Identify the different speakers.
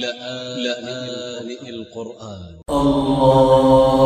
Speaker 1: لآن القرآن.
Speaker 2: الله